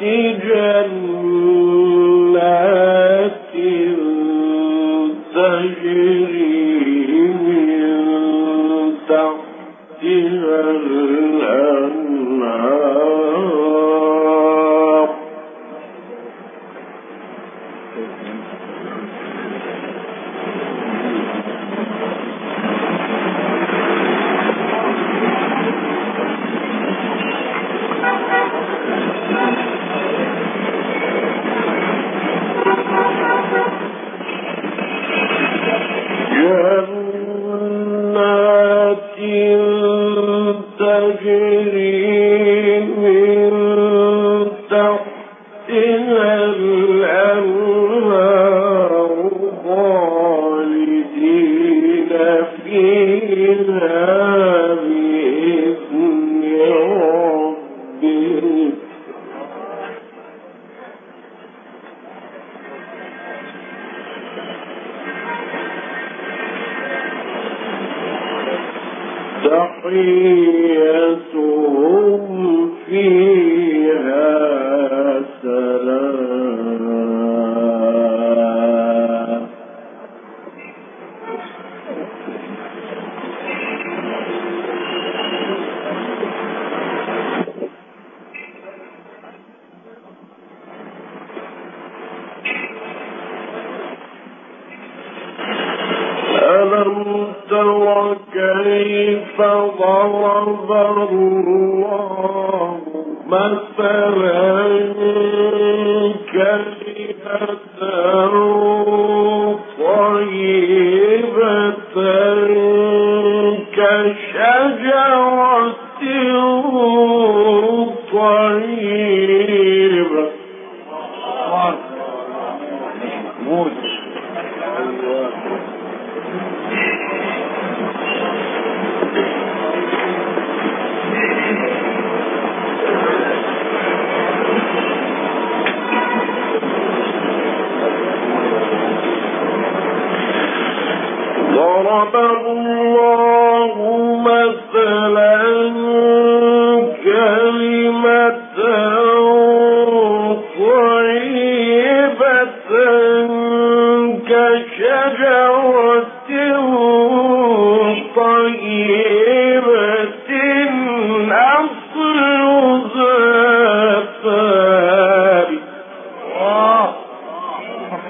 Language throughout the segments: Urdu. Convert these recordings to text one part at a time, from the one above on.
کی تجري فضرب الله مثلا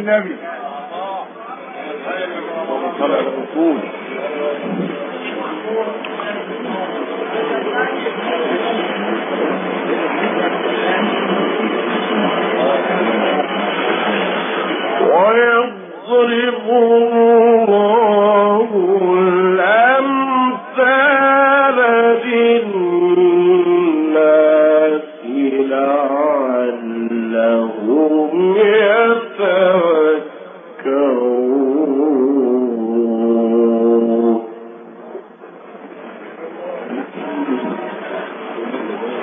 الأجنبي ويضرب الله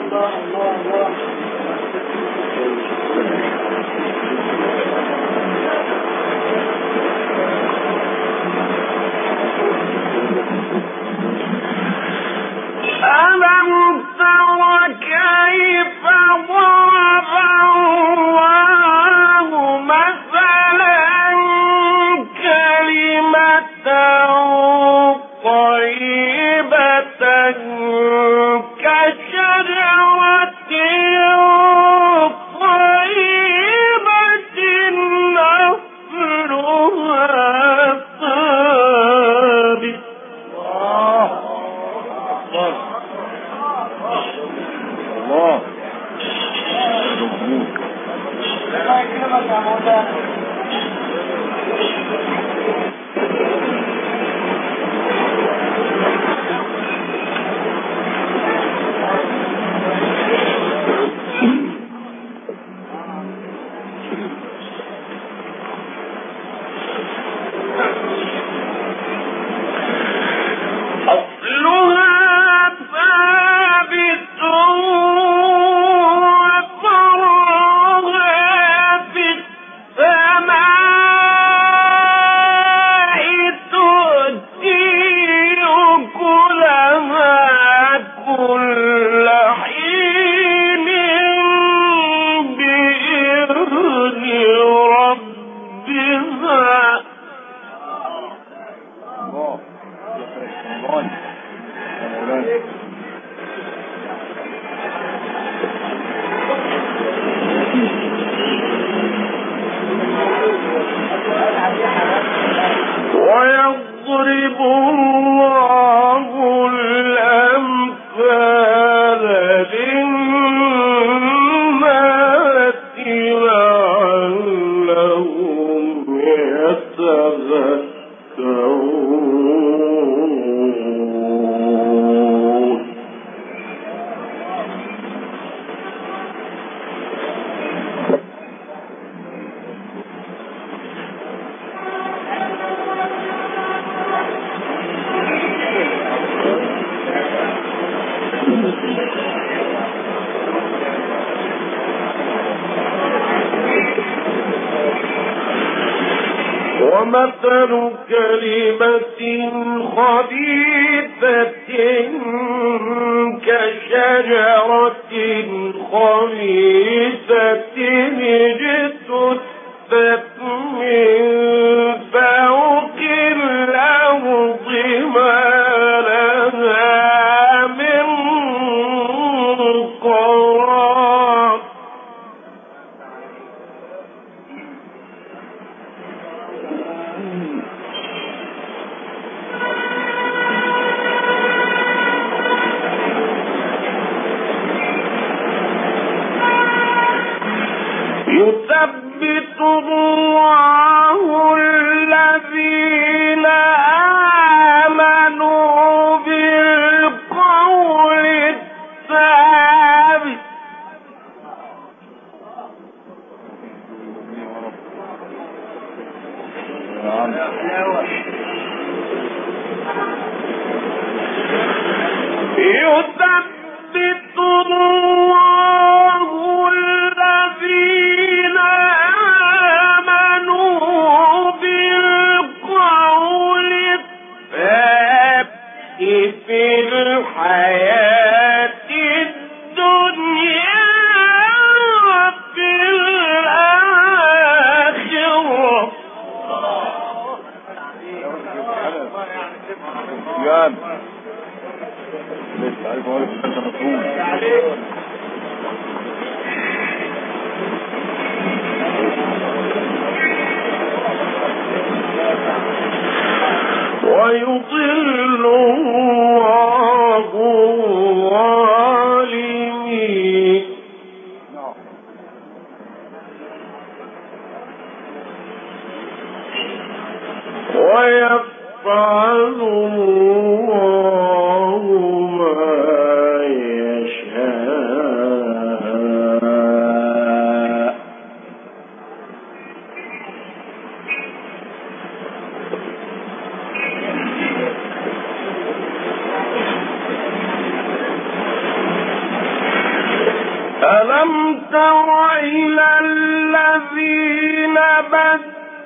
اللہ اللہ اللہ ستی ويضل الله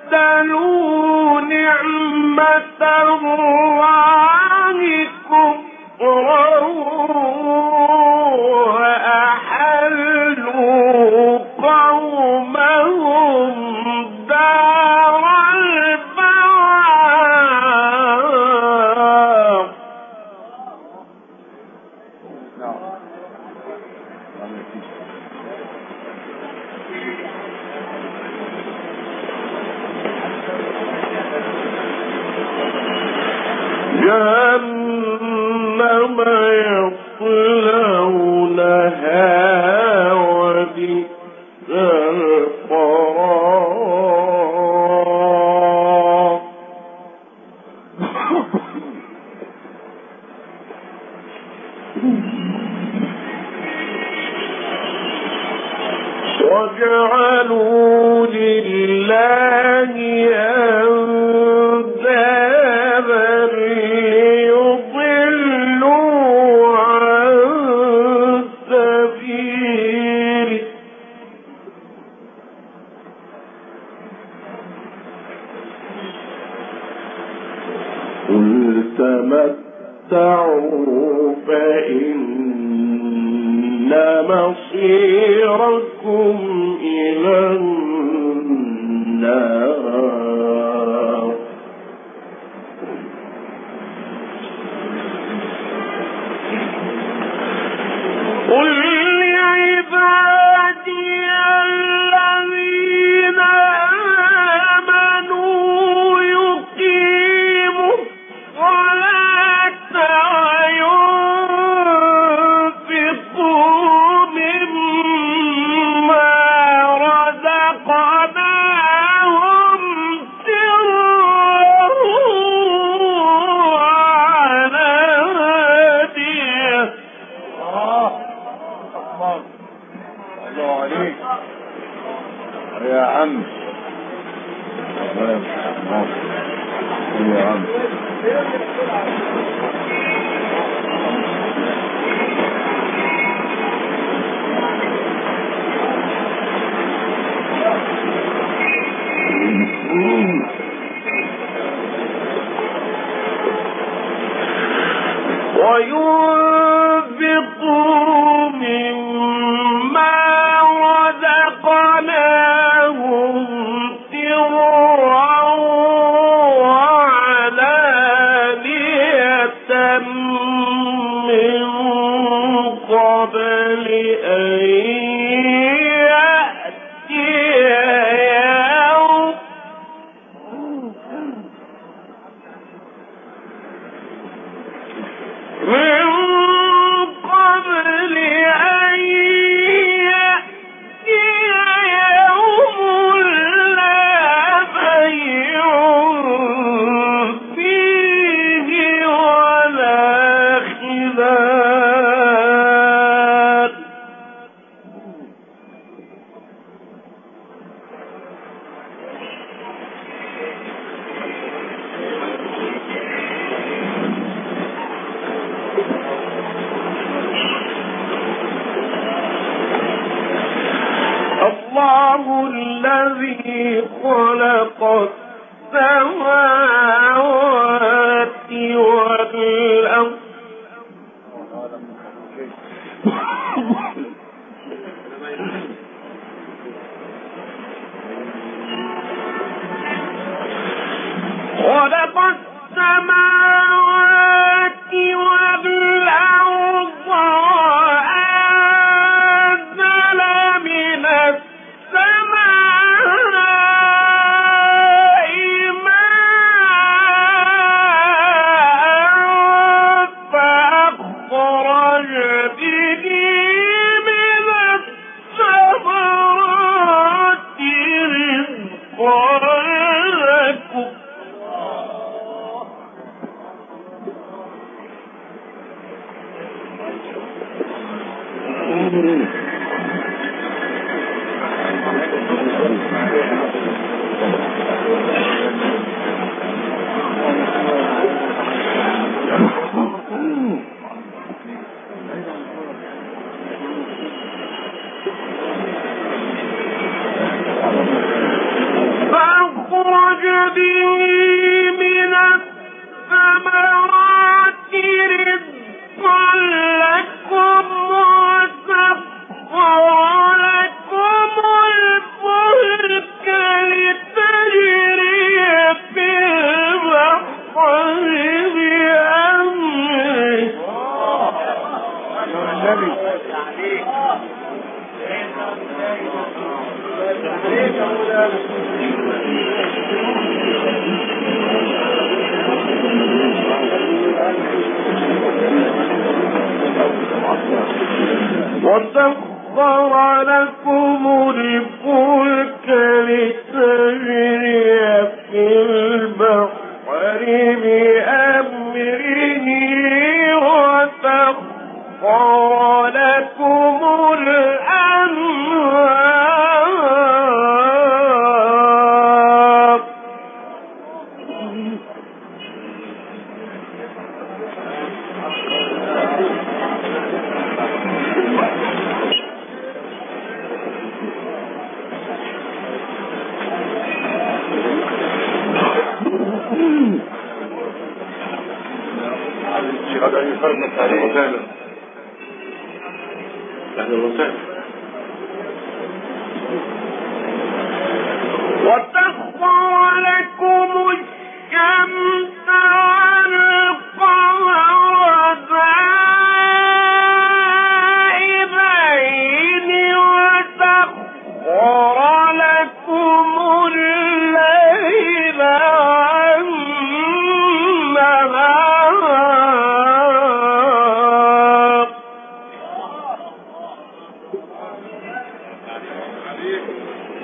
بدلوا نعمة الله يا قل تمتعوا فإن مصيركم إلى النار وسخر لكم الفلك شيخ وآتاكم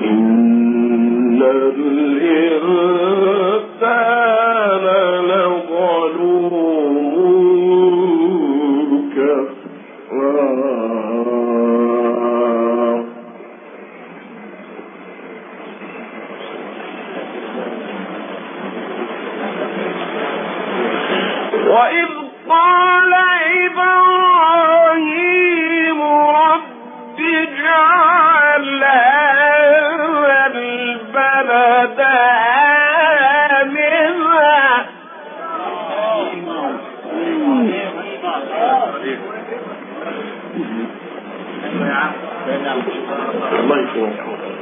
إن الله يكرمك.